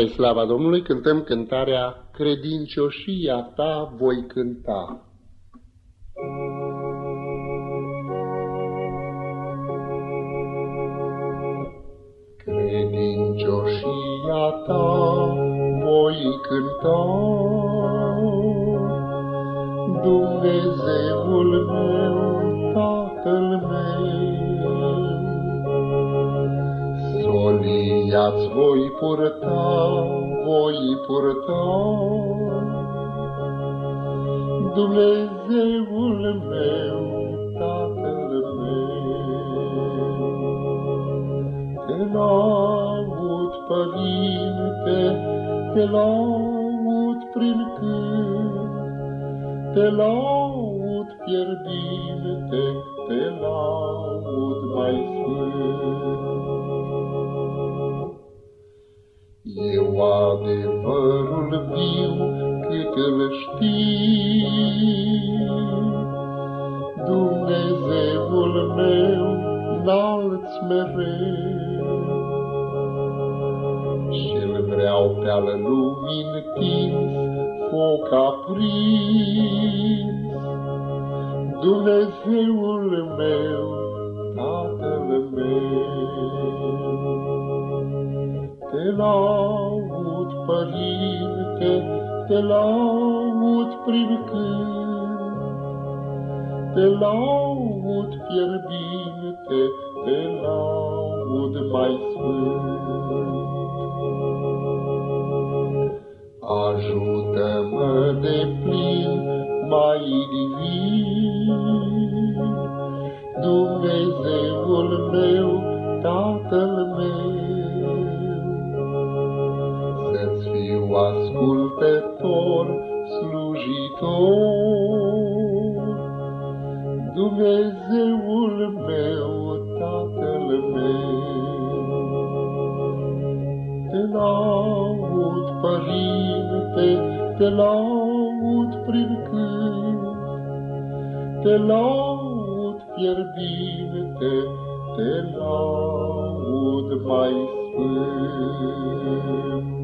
Pe slava Domnului cântăm cântarea Credincioșia ta voi cânta. Credincioșia ta voi cânta, Dumnezeul meu, Tatăl meu, Solia-ți voi purta, voi purta. Dumnezeul meu, Tatăl meu. Te laud, Părinte, te laud prin cânt, te laud fierbinte, te laud mai sfânt. Adevărul viu cât îl știu. Dumnezeul meu înalți mereu. Și-l vreau pe-al lumii întins, foc aprins. Dumnezeul meu, Tatăl meu. Te laud, Părinte, te laud prin cânt, Te laud fierbinte, te laud mai sfânt. Ajută-mă de plin, mai divin, Dumnezeul meu, Tatăl meu, ascultător, slujitor. Dumnezeul meu, Tatăl meu, te laud, Părinte, te laud prin cânt, te laud fierbinte, te laud mai sfânt.